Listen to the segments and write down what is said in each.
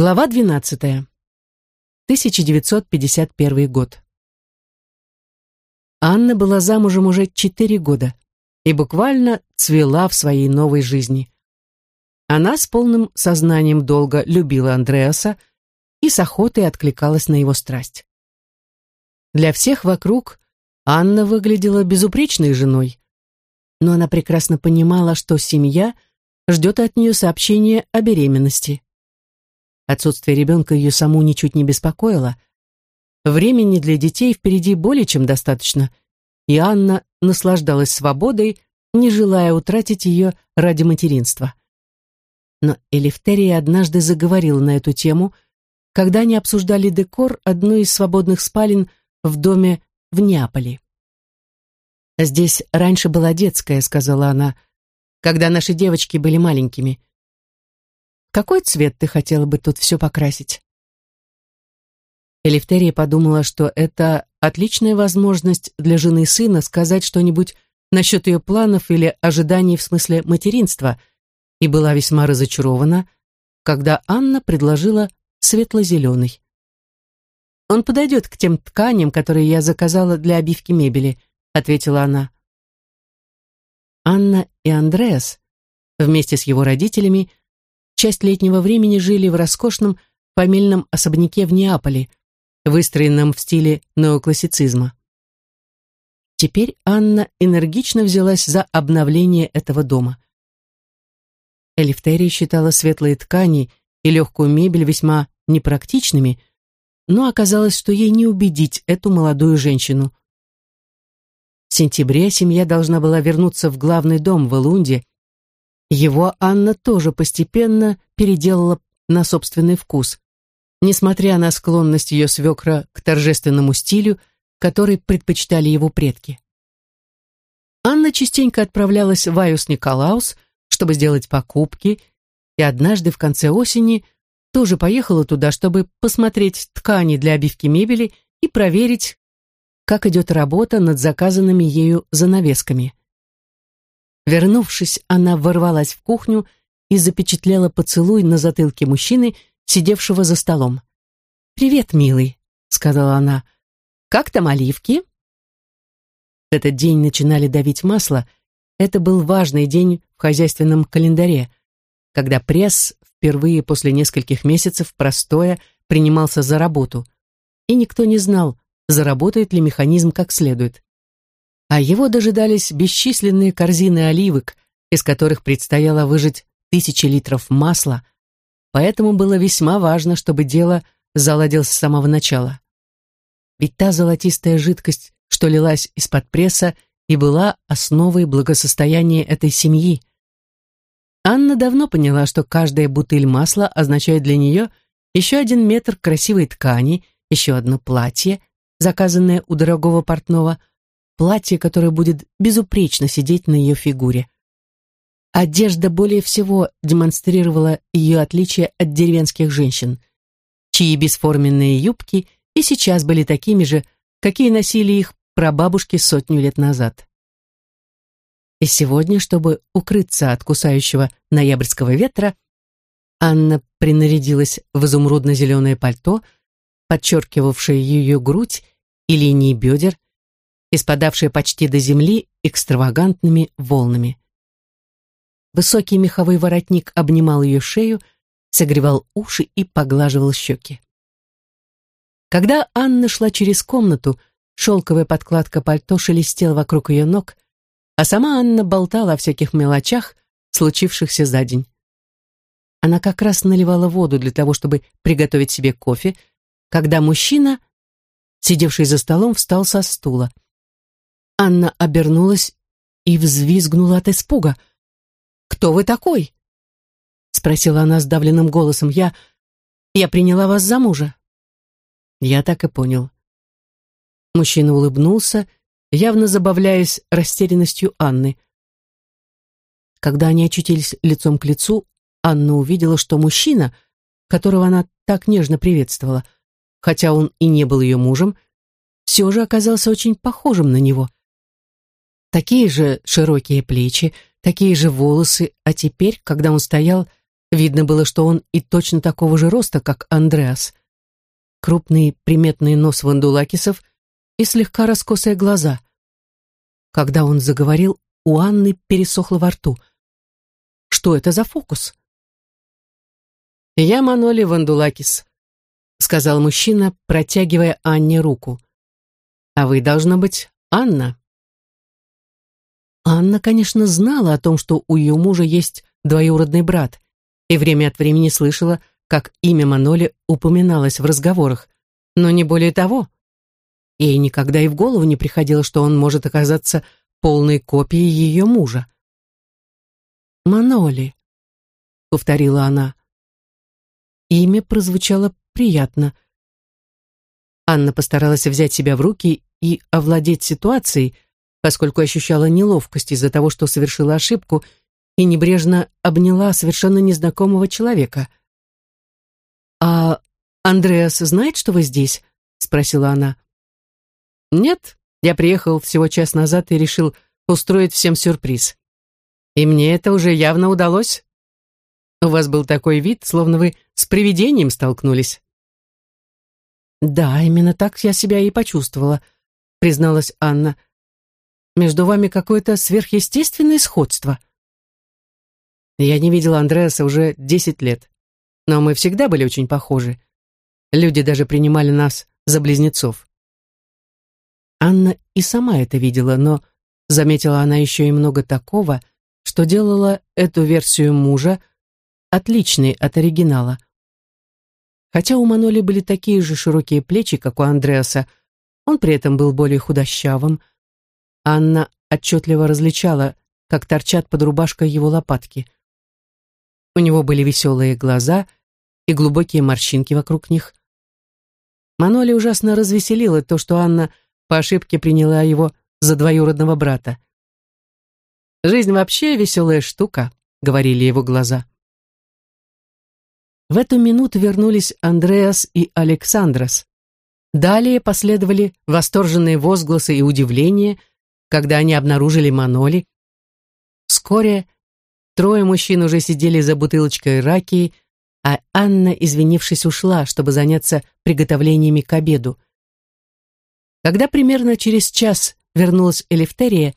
Глава 12. 1951 год. Анна была замужем уже четыре года и буквально цвела в своей новой жизни. Она с полным сознанием долга любила Андреаса и с охотой откликалась на его страсть. Для всех вокруг Анна выглядела безупречной женой, но она прекрасно понимала, что семья ждет от нее сообщения о беременности. Отсутствие ребенка ее саму ничуть не беспокоило. Времени для детей впереди более чем достаточно, и Анна наслаждалась свободой, не желая утратить ее ради материнства. Но Элифтерия однажды заговорила на эту тему, когда они обсуждали декор одной из свободных спален в доме в Неаполе. «Здесь раньше была детская», — сказала она, — «когда наши девочки были маленькими какой цвет ты хотела бы тут все покрасить?» Элифтерия подумала, что это отличная возможность для жены сына сказать что-нибудь насчет ее планов или ожиданий в смысле материнства, и была весьма разочарована, когда Анна предложила светло-зеленый. «Он подойдет к тем тканям, которые я заказала для обивки мебели», ответила она. Анна и Андреас вместе с его родителями часть летнего времени жили в роскошном фамильном особняке в Неаполе, выстроенном в стиле неоклассицизма. Теперь Анна энергично взялась за обновление этого дома. Элифтерия считала светлые ткани и легкую мебель весьма непрактичными, но оказалось, что ей не убедить эту молодую женщину. В сентябре семья должна была вернуться в главный дом в Элунде, его Анна тоже постепенно переделала на собственный вкус, несмотря на склонность ее свекра к торжественному стилю, который предпочитали его предки. Анна частенько отправлялась в Айус Николаус, чтобы сделать покупки, и однажды в конце осени тоже поехала туда, чтобы посмотреть ткани для обивки мебели и проверить, как идет работа над заказанными ею занавесками. Вернувшись, она ворвалась в кухню и запечатлела поцелуй на затылке мужчины, сидевшего за столом. «Привет, милый», — сказала она. «Как там оливки?» В этот день начинали давить масло. Это был важный день в хозяйственном календаре, когда пресс впервые после нескольких месяцев простоя принимался за работу, и никто не знал, заработает ли механизм как следует а его дожидались бесчисленные корзины оливок, из которых предстояло выжать тысячи литров масла, поэтому было весьма важно, чтобы дело заладилось с самого начала. Ведь та золотистая жидкость, что лилась из-под пресса, и была основой благосостояния этой семьи. Анна давно поняла, что каждая бутыль масла означает для нее еще один метр красивой ткани, еще одно платье, заказанное у дорогого портного, платье, которое будет безупречно сидеть на ее фигуре. Одежда более всего демонстрировала ее отличие от деревенских женщин, чьи бесформенные юбки и сейчас были такими же, какие носили их прабабушки сотню лет назад. И сегодня, чтобы укрыться от кусающего ноябрьского ветра, Анна принарядилась в изумрудно-зеленое пальто, подчеркивавшее ее грудь и линии бедер, испадавшая почти до земли экстравагантными волнами. Высокий меховой воротник обнимал ее шею, согревал уши и поглаживал щеки. Когда Анна шла через комнату, шелковая подкладка пальто шелестела вокруг ее ног, а сама Анна болтала о всяких мелочах, случившихся за день. Она как раз наливала воду для того, чтобы приготовить себе кофе, когда мужчина, сидевший за столом, встал со стула. Анна обернулась и взвизгнула от испуга. «Кто вы такой?» Спросила она сдавленным голосом. «Я... я приняла вас за мужа». Я так и понял. Мужчина улыбнулся, явно забавляясь растерянностью Анны. Когда они очутились лицом к лицу, Анна увидела, что мужчина, которого она так нежно приветствовала, хотя он и не был ее мужем, все же оказался очень похожим на него. Такие же широкие плечи, такие же волосы, а теперь, когда он стоял, Видно было, что он и точно такого же роста, как Андреас. Крупный приметный нос вандулакисов и слегка раскосые глаза. Когда он заговорил, у Анны пересохло во рту. Что это за фокус? «Я Маноли Вандулакис», — сказал мужчина, протягивая Анне руку. «А вы, должно быть, Анна». Анна, конечно, знала о том, что у ее мужа есть двоюродный брат, и время от времени слышала, как имя Маноли упоминалось в разговорах, но не более того. Ей никогда и в голову не приходило, что он может оказаться полной копией ее мужа. «Маноли», — повторила она. Имя прозвучало приятно. Анна постаралась взять себя в руки и овладеть ситуацией, поскольку ощущала неловкость из-за того, что совершила ошибку, и небрежно обняла совершенно незнакомого человека. «А Андреас знает, что вы здесь?» — спросила она. «Нет, я приехал всего час назад и решил устроить всем сюрприз. И мне это уже явно удалось. У вас был такой вид, словно вы с привидением столкнулись». «Да, именно так я себя и почувствовала», — призналась Анна. «Между вами какое-то сверхъестественное сходство». Я не видела Андреаса уже десять лет, но мы всегда были очень похожи. Люди даже принимали нас за близнецов. Анна и сама это видела, но заметила она еще и много такого, что делала эту версию мужа отличной от оригинала. Хотя у Маноли были такие же широкие плечи, как у Андреаса, он при этом был более худощавым. Анна отчетливо различала, как торчат под рубашкой его лопатки – у него были веселые глаза и глубокие морщинки вокруг них. Маноли ужасно развеселило то, что Анна по ошибке приняла его за двоюродного брата. «Жизнь вообще веселая штука», — говорили его глаза. В эту минуту вернулись Андреас и Александрос. Далее последовали восторженные возгласы и удивление, когда они обнаружили Маноли. Вскоре Трое мужчин уже сидели за бутылочкой раки, а Анна, извинившись, ушла, чтобы заняться приготовлениями к обеду. Когда примерно через час вернулась Элефтерия,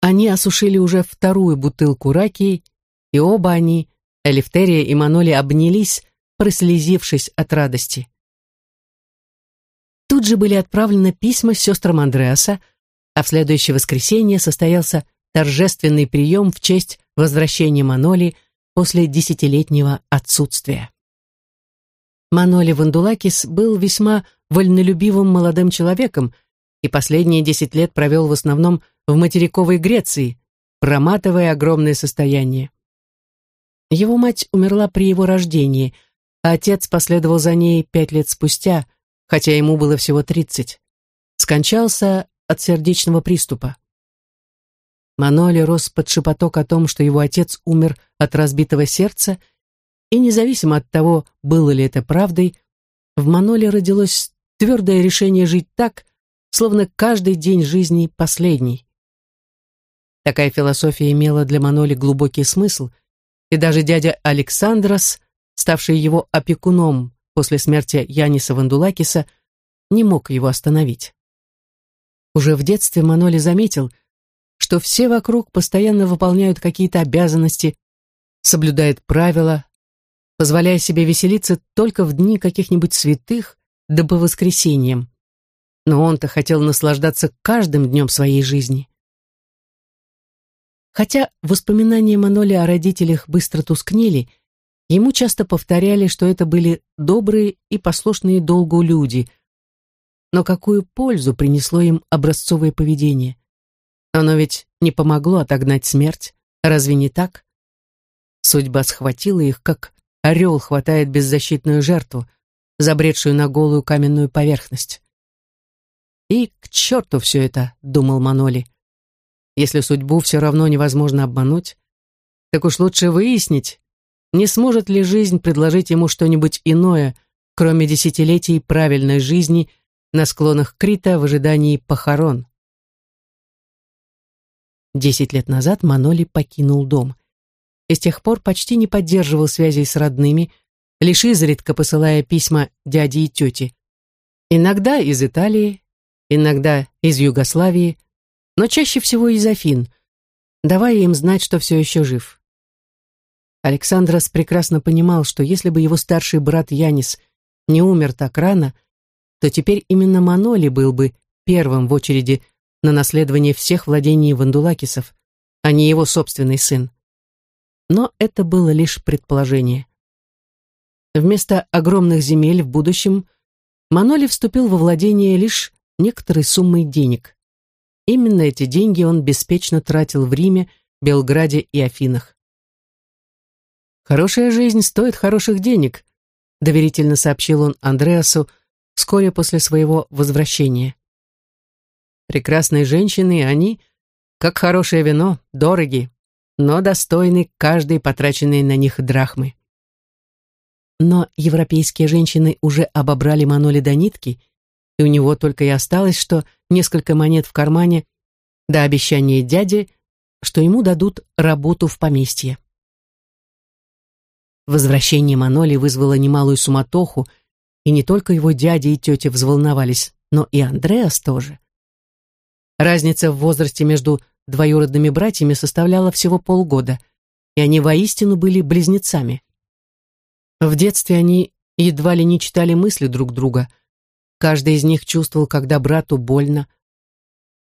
они осушили уже вторую бутылку раки, и оба они, Элефтерия и Маноли, обнялись, прослезившись от радости. Тут же были отправлены письма сестрам Андреаса, а в следующее воскресенье состоялся торжественный прием в честь возвращения Маноли после десятилетнего отсутствия. Маноли Вандулакис был весьма вольнолюбивым молодым человеком и последние десять лет провел в основном в материковой Греции, проматывая огромное состояние. Его мать умерла при его рождении, а отец последовал за ней пять лет спустя, хотя ему было всего тридцать. Скончался от сердечного приступа. Маноли рос под шепоток о том, что его отец умер от разбитого сердца, и независимо от того, было ли это правдой, в Маноле родилось твердое решение жить так, словно каждый день жизни последний. Такая философия имела для Маноли глубокий смысл, и даже дядя Александрос, ставший его опекуном после смерти Яниса Вандулакиса, не мог его остановить. Уже в детстве Маноли заметил, что все вокруг постоянно выполняют какие-то обязанности, соблюдают правила, позволяя себе веселиться только в дни каких-нибудь святых, да по воскресеньям. Но он-то хотел наслаждаться каждым днем своей жизни. Хотя воспоминания Маноли о родителях быстро тускнели, ему часто повторяли, что это были добрые и послушные долгу люди. Но какую пользу принесло им образцовое поведение? Оно ведь не помогло отогнать смерть, разве не так? Судьба схватила их, как орел хватает беззащитную жертву, забредшую на голую каменную поверхность. «И к черту все это», — думал Маноли. «Если судьбу все равно невозможно обмануть, так уж лучше выяснить, не сможет ли жизнь предложить ему что-нибудь иное, кроме десятилетий правильной жизни на склонах Крита в ожидании похорон. Десять лет назад Маноли покинул дом. и с тех пор почти не поддерживал связей с родными, лишь изредка посылая письма дяде и тете. Иногда из Италии, иногда из Югославии, но чаще всего из Афин, давая им знать, что все еще жив. Александрос прекрасно понимал, что если бы его старший брат Янис не умер так рано, то теперь именно Маноли был бы первым в очереди на наследование всех владений Вандулакисов, а не его собственный сын. Но это было лишь предположение. Вместо огромных земель в будущем Маноли вступил во владение лишь некоторой суммой денег. Именно эти деньги он беспечно тратил в Риме, Белграде и Афинах. «Хорошая жизнь стоит хороших денег», доверительно сообщил он Андреасу вскоре после своего возвращения. Прекрасные женщины, они, как хорошее вино, дороги, но достойны каждой потраченной на них драхмы. Но европейские женщины уже обобрали Маноли до нитки, и у него только и осталось, что несколько монет в кармане, до обещания дяди, что ему дадут работу в поместье. Возвращение Маноли вызвало немалую суматоху, и не только его дядя и тетя взволновались, но и Андреас тоже. Разница в возрасте между двоюродными братьями составляла всего полгода, и они воистину были близнецами. В детстве они едва ли не читали мысли друг друга. Каждый из них чувствовал, когда брату больно.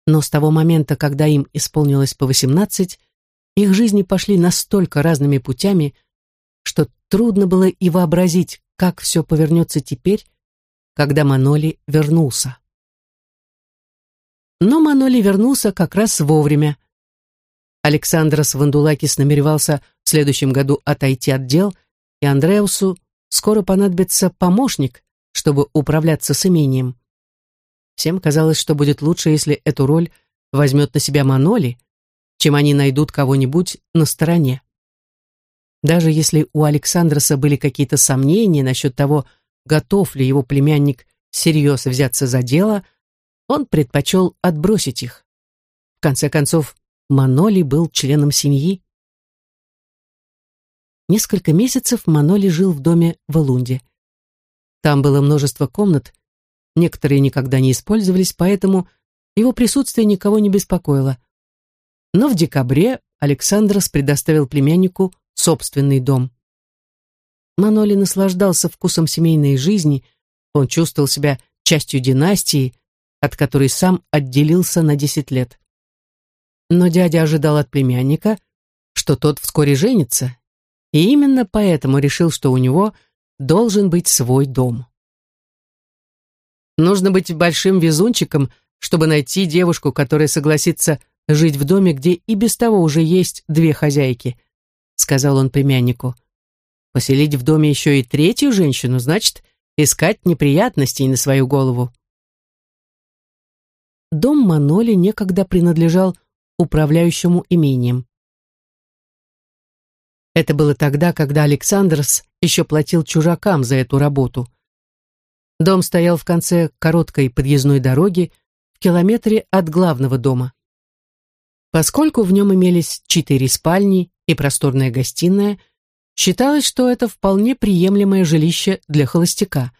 Но с того момента, когда им исполнилось по восемнадцать, их жизни пошли настолько разными путями, что трудно было и вообразить, как все повернется теперь, когда Маноли вернулся. Но Маноли вернулся как раз вовремя. Александрос Вандулакис намеревался в следующем году отойти от дел, и Андреусу скоро понадобится помощник, чтобы управляться с имением. Всем казалось, что будет лучше, если эту роль возьмет на себя Маноли, чем они найдут кого-нибудь на стороне. Даже если у Александроса были какие-то сомнения насчет того, готов ли его племянник всерьез взяться за дело, он предпочел отбросить их. В конце концов, Маноли был членом семьи. Несколько месяцев Маноли жил в доме в Элунде. Там было множество комнат, некоторые никогда не использовались, поэтому его присутствие никого не беспокоило. Но в декабре Александрос предоставил племяннику собственный дом. Маноли наслаждался вкусом семейной жизни, он чувствовал себя частью династии, от которой сам отделился на десять лет. Но дядя ожидал от племянника, что тот вскоре женится, и именно поэтому решил, что у него должен быть свой дом. Нужно быть большим везунчиком, чтобы найти девушку, которая согласится жить в доме, где и без того уже есть две хозяйки, сказал он племяннику. Поселить в доме еще и третью женщину, значит, искать неприятностей на свою голову. Дом Маноли некогда принадлежал управляющему имением. Это было тогда, когда Александрс еще платил чужакам за эту работу. Дом стоял в конце короткой подъездной дороги в километре от главного дома. Поскольку в нем имелись четыре спальни и просторная гостиная, считалось, что это вполне приемлемое жилище для холостяка.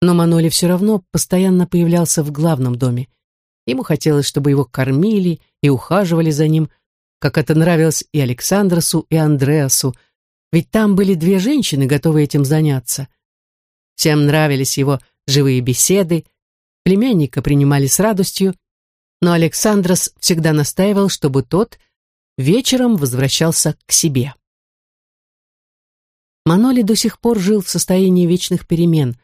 Но Маноли все равно постоянно появлялся в главном доме. Ему хотелось, чтобы его кормили и ухаживали за ним, как это нравилось и Александросу, и Андреасу, ведь там были две женщины, готовые этим заняться. Всем нравились его живые беседы, племянника принимали с радостью, но Александрос всегда настаивал, чтобы тот вечером возвращался к себе. Маноли до сих пор жил в состоянии вечных перемен,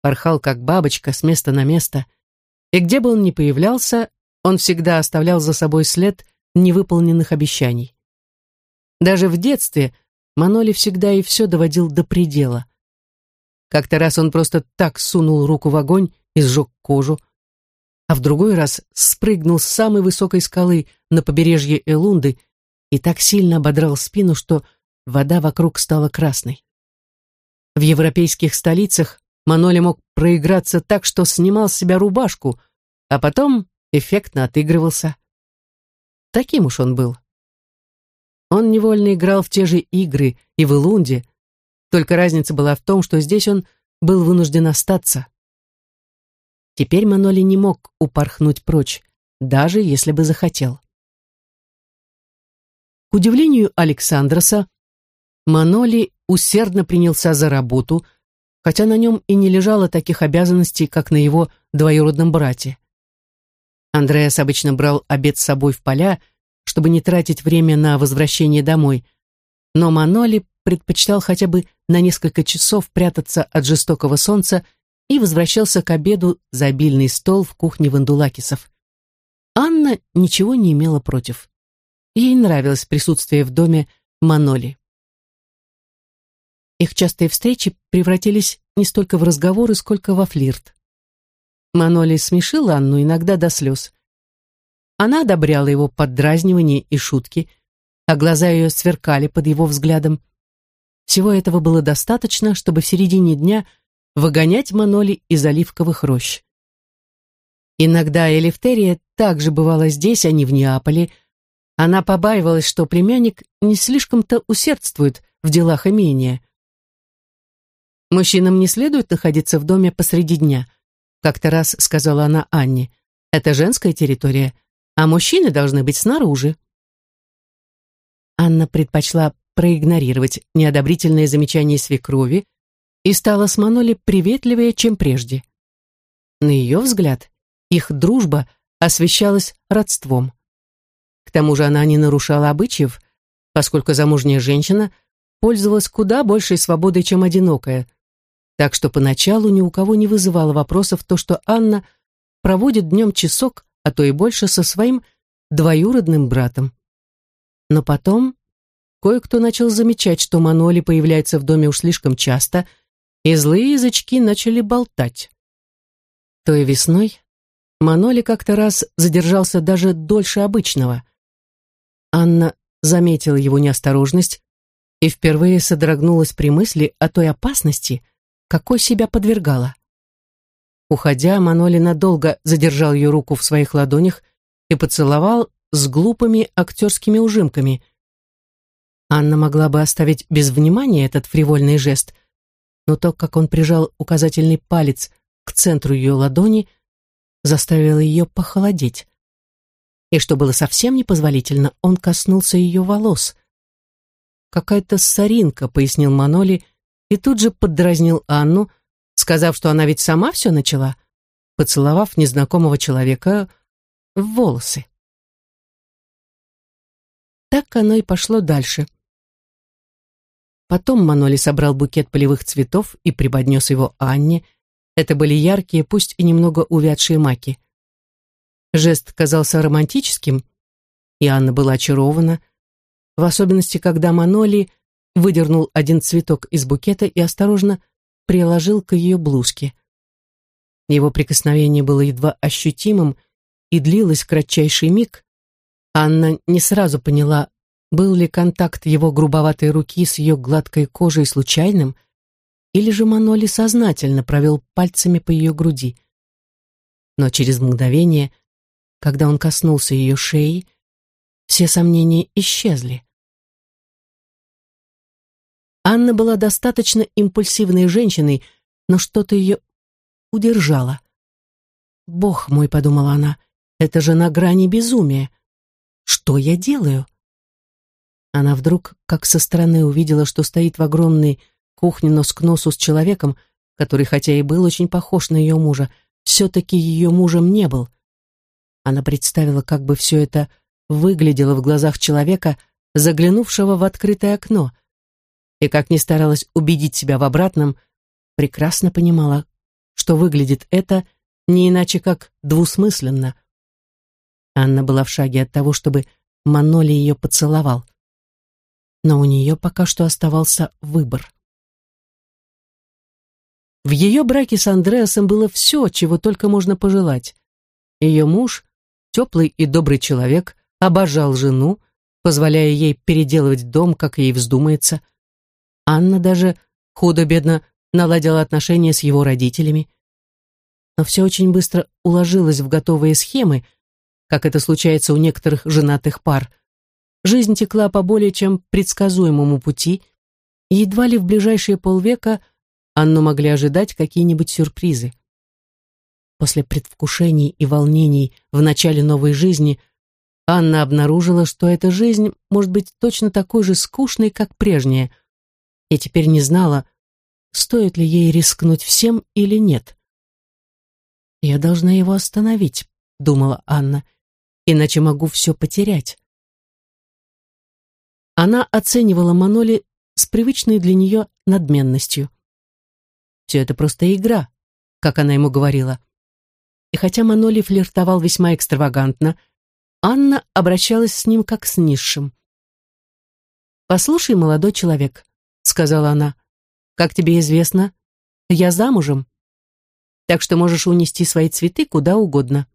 порхал как бабочка с места на место, и где бы он ни появлялся, он всегда оставлял за собой след невыполненных обещаний. Даже в детстве Маноли всегда и все доводил до предела. Как-то раз он просто так сунул руку в огонь и сжег кожу, а в другой раз спрыгнул с самой высокой скалы на побережье Элунды и так сильно ободрал спину, что вода вокруг стала красной. В европейских столицах Маноли мог проиграться так, что снимал с себя рубашку, а потом эффектно отыгрывался. Таким уж он был. Он невольно играл в те же игры и в Илунде, только разница была в том, что здесь он был вынужден остаться. Теперь Маноли не мог упорхнуть прочь, даже если бы захотел. Удивлению Александроса, Маноли усердно принялся за работу, хотя на нем и не лежало таких обязанностей, как на его двоюродном брате. Андреас обычно брал обед с собой в поля, чтобы не тратить время на возвращение домой, но Маноли предпочитал хотя бы на несколько часов прятаться от жестокого солнца и возвращался к обеду за обильный стол в кухне Вандулакисов. Анна ничего не имела против. Ей нравилось присутствие в доме Маноли. Их частые встречи превратились не столько в разговоры, сколько во флирт. Маноли смешил Анну иногда до слез. Она одобряла его поддразнивание и шутки, а глаза ее сверкали под его взглядом. Всего этого было достаточно, чтобы в середине дня выгонять Маноли из оливковых рощ. Иногда Элифтерия также бывала здесь, а не в Неаполе. Она побаивалась, что племянник не слишком-то усердствует в делах имения. «Мужчинам не следует находиться в доме посреди дня», как-то раз сказала она Анне. «Это женская территория, а мужчины должны быть снаружи». Анна предпочла проигнорировать неодобрительные замечания свекрови и стала с Маноли приветливее, чем прежде. На ее взгляд, их дружба освещалась родством. К тому же она не нарушала обычаев, поскольку замужняя женщина пользовалась куда большей свободой, чем одинокая, так что поначалу ни у кого не вызывало вопросов то, что Анна проводит днем часок, а то и больше со своим двоюродным братом. Но потом кое-кто начал замечать, что Маноли появляется в доме уж слишком часто, и злые язычки начали болтать. Той весной Маноли как-то раз задержался даже дольше обычного. Анна заметила его неосторожность и впервые содрогнулась при мысли о той опасности, какой себя подвергала. Уходя, Маноли надолго задержал ее руку в своих ладонях и поцеловал с глупыми актерскими ужимками. Анна могла бы оставить без внимания этот фривольный жест, но то, как он прижал указательный палец к центру ее ладони, заставило ее похолодеть. И что было совсем непозволительно, он коснулся ее волос. «Какая-то соринка», — пояснил Маноли, — и тут же поддразнил Анну, сказав, что она ведь сама все начала, поцеловав незнакомого человека в волосы. Так оно и пошло дальше. Потом Маноли собрал букет полевых цветов и преподнес его Анне. Это были яркие, пусть и немного увядшие маки. Жест казался романтическим, и Анна была очарована, в особенности, когда Маноли выдернул один цветок из букета и осторожно приложил к ее блузке. Его прикосновение было едва ощутимым и длилось кратчайший миг. Анна не сразу поняла, был ли контакт его грубоватой руки с ее гладкой кожей случайным, или же Маноли сознательно провел пальцами по ее груди. Но через мгновение, когда он коснулся ее шеи, все сомнения исчезли. Анна была достаточно импульсивной женщиной, но что-то ее удержало. «Бог мой», — подумала она, — «это же на грани безумия. Что я делаю?» Она вдруг, как со стороны, увидела, что стоит в огромной кухне нос к носу с человеком, который, хотя и был очень похож на ее мужа, все-таки ее мужем не был. Она представила, как бы все это выглядело в глазах человека, заглянувшего в открытое окно — и как ни старалась убедить себя в обратном, прекрасно понимала, что выглядит это не иначе как двусмысленно. Анна была в шаге от того, чтобы Маноли ее поцеловал. Но у нее пока что оставался выбор. В ее браке с Андреасом было все, чего только можно пожелать. Ее муж, теплый и добрый человек, обожал жену, позволяя ей переделывать дом, как ей вздумается – Анна даже худо-бедно наладила отношения с его родителями. Но все очень быстро уложилось в готовые схемы, как это случается у некоторых женатых пар. жизнь текла по более чем предсказуемому пути, и едва ли в ближайшие полвека Анну могли ожидать какие-нибудь сюрпризы. После предвкушений и волнений в начале новой жизни Анна обнаружила, что эта жизнь может быть точно такой же скучной, как прежняя, и теперь не знала, стоит ли ей рискнуть всем или нет. «Я должна его остановить», — думала Анна, — «иначе могу все потерять». Она оценивала Маноли с привычной для нее надменностью. Все это просто игра, как она ему говорила. И хотя Маноли флиртовал весьма экстравагантно, Анна обращалась с ним как с низшим. «Послушай, молодой человек», — сказала она, — «как тебе известно, я замужем, так что можешь унести свои цветы куда угодно».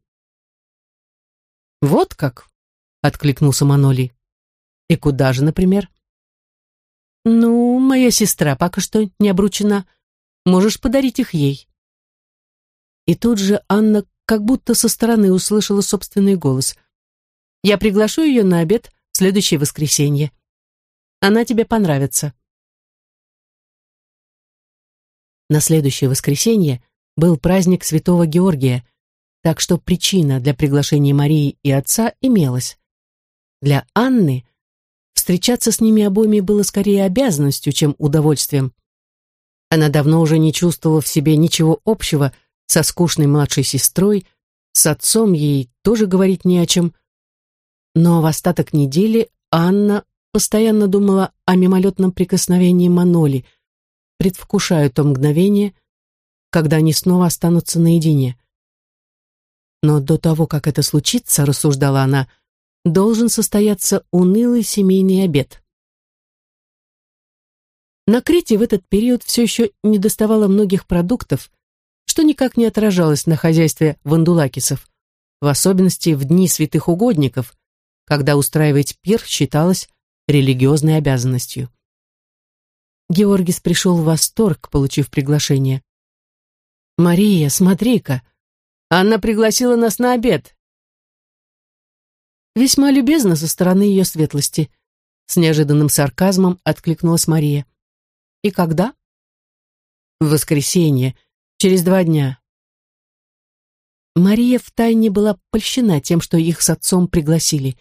«Вот как?» — откликнулся Маноли. «И куда же, например?» «Ну, моя сестра пока что не обручена. Можешь подарить их ей». И тут же Анна как будто со стороны услышала собственный голос. «Я приглашу ее на обед в следующее воскресенье. Она тебе понравится». На следующее воскресенье был праздник Святого Георгия, так что причина для приглашения Марии и отца имелась. Для Анны встречаться с ними обоими было скорее обязанностью, чем удовольствием. Она давно уже не чувствовала в себе ничего общего со скучной младшей сестрой, с отцом ей тоже говорить не о чем. Но в остаток недели Анна постоянно думала о мимолетном прикосновении Маноли, предвкушая то мгновение, когда они снова останутся наедине. Но до того, как это случится, рассуждала она, должен состояться унылый семейный обед. На Крите в этот период все еще не доставало многих продуктов, что никак не отражалось на хозяйстве вандулакисов, в особенности в дни святых угодников, когда устраивать пир считалось религиозной обязанностью. Георгис пришел в восторг, получив приглашение. «Мария, смотри-ка! Анна пригласила нас на обед!» Весьма любезно со стороны ее светлости. С неожиданным сарказмом откликнулась Мария. «И когда?» «В воскресенье, Через два дня. Мария втайне была польщена тем, что их с отцом пригласили.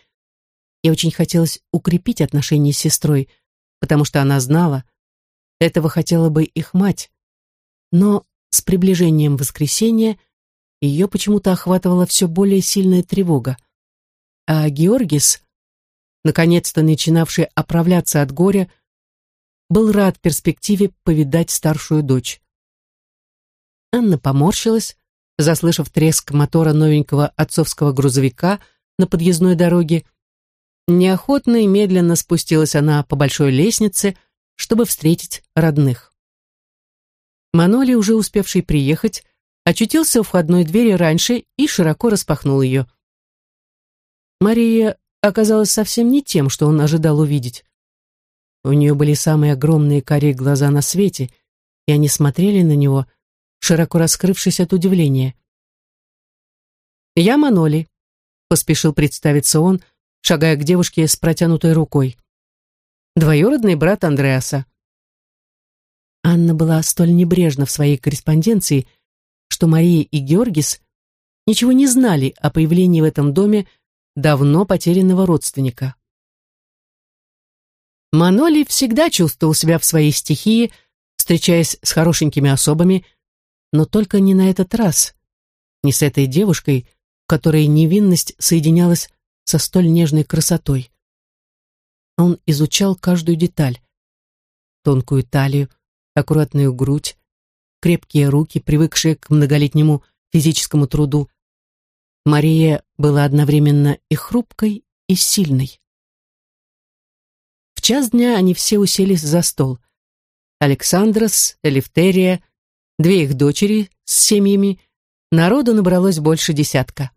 И очень хотелось укрепить отношения с сестрой, потому что она знала, этого хотела бы их мать. Но с приближением воскресенья ее почему-то охватывала все более сильная тревога. А Георгис, наконец-то начинавший оправляться от горя, был рад перспективе повидать старшую дочь. Анна поморщилась, заслышав треск мотора новенького отцовского грузовика на подъездной дороге. Неохотно и медленно спустилась она по большой лестнице, чтобы встретить родных. Маноли, уже успевший приехать, очутился у входной двери раньше и широко распахнул ее. Мария оказалась совсем не тем, что он ожидал увидеть. У нее были самые огромные карие глаза на свете, и они смотрели на него — широко раскрывшись от удивления. «Я Маноли», — поспешил представиться он, шагая к девушке с протянутой рукой. «Двоюродный брат Андреаса». Анна была столь небрежна в своей корреспонденции, что Мария и Георгис ничего не знали о появлении в этом доме давно потерянного родственника. Маноли всегда чувствовал себя в своей стихии, встречаясь с хорошенькими особами, но только не на этот раз, не с этой девушкой, в которой невинность соединялась со столь нежной красотой. Он изучал каждую деталь. Тонкую талию, аккуратную грудь, крепкие руки, привыкшие к многолетнему физическому труду. Мария была одновременно и хрупкой, и сильной. В час дня они все уселись за стол. Александрос, Элифтерия, две их дочери с семьями, народу набралось больше десятка.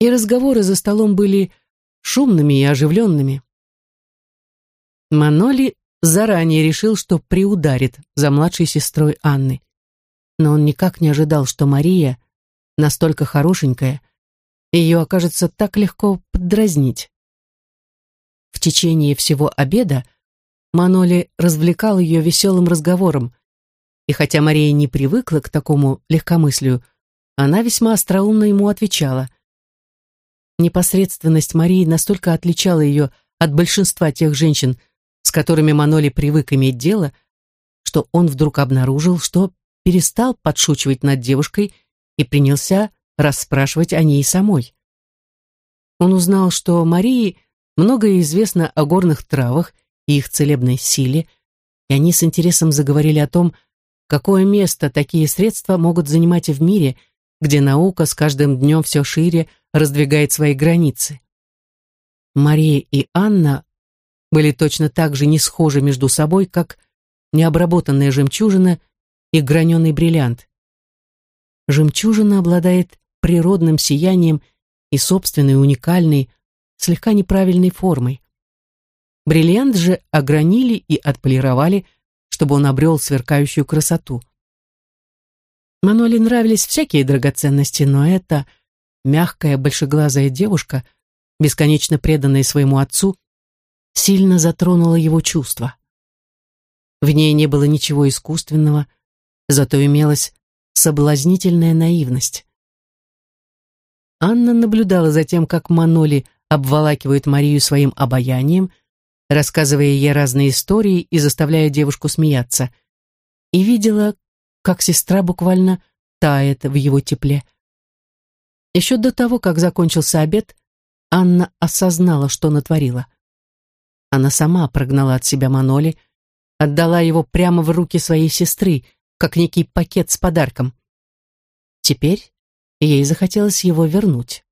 И разговоры за столом были шумными и оживленными. Маноли заранее решил, что приударит за младшей сестрой Анны. Но он никак не ожидал, что Мария, настолько хорошенькая, ее окажется так легко поддразнить. в течение всего обеда Маноли развлекал ее веселым разговором, и хотя Мария не привыкла к такому легкомыслию, она весьма остроумно ему отвечала. Непосредственность Марии настолько отличала ее от большинства тех женщин, с которыми Маноли привык иметь дело, что он вдруг обнаружил, что перестал подшучивать над девушкой и принялся расспрашивать о ней самой. Он узнал, что Марии многое известно о горных травах и их целебной силе, и они с интересом заговорили о том, какое место такие средства могут занимать в мире, где наука с каждым днем все шире раздвигает свои границы. Мария и Анна были точно так же не схожи между собой, как необработанная жемчужина и граненый бриллиант. Жемчужина обладает природным сиянием и собственной уникальной, слегка неправильной формой. Бриллиант же огранили и отполировали, чтобы он обрел сверкающую красоту. Мануэле нравились всякие драгоценности, но эта мягкая большеглазая девушка, бесконечно преданная своему отцу, сильно затронула его чувства. В ней не было ничего искусственного, зато имелась соблазнительная наивность. Анна наблюдала за тем, как Маноли обволакивает Марию своим обаянием, рассказывая ей разные истории и заставляя девушку смеяться, и видела, как сестра буквально тает в его тепле. Еще до того, как закончился обед, Анна осознала, что натворила. Она сама прогнала от себя Маноли, отдала его прямо в руки своей сестры, как некий пакет с подарком. Теперь ей захотелось его вернуть.